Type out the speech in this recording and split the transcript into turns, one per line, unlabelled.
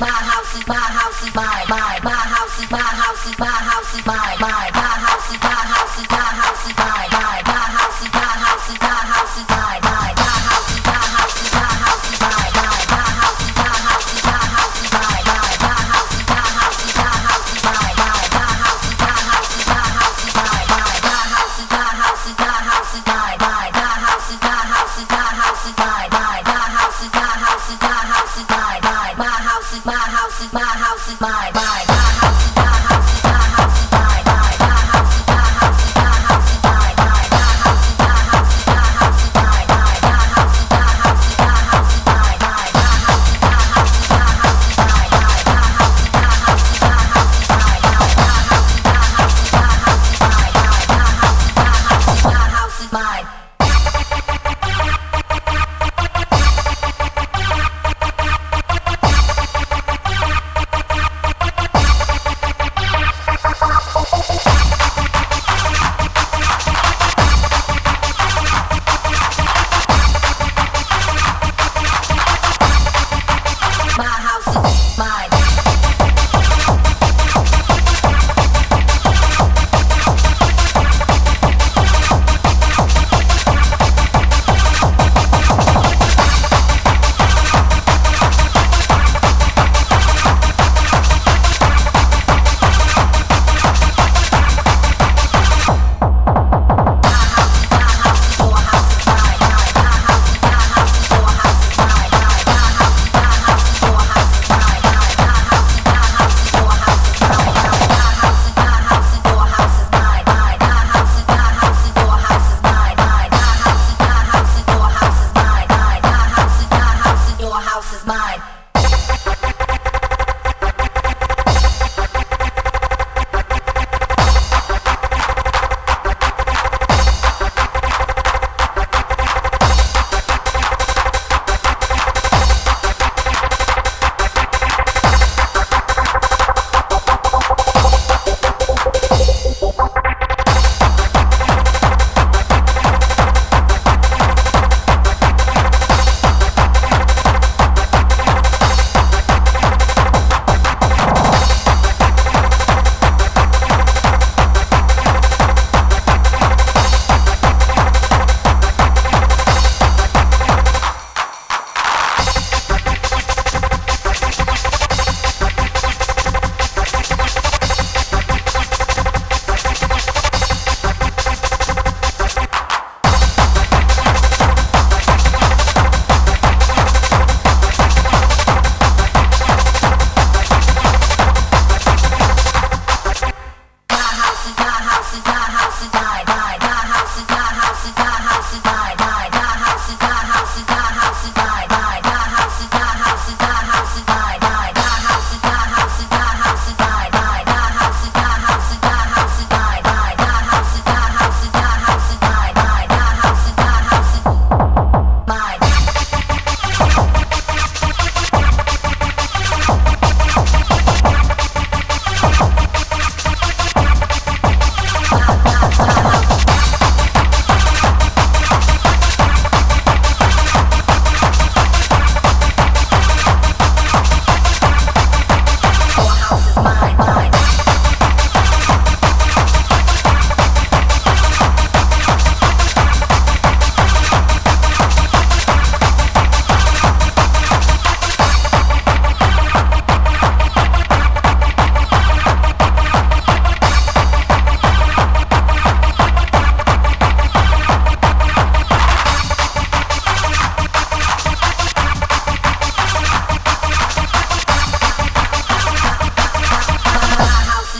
my house is my house is my my my house is my house is my my my house is my house is my house is my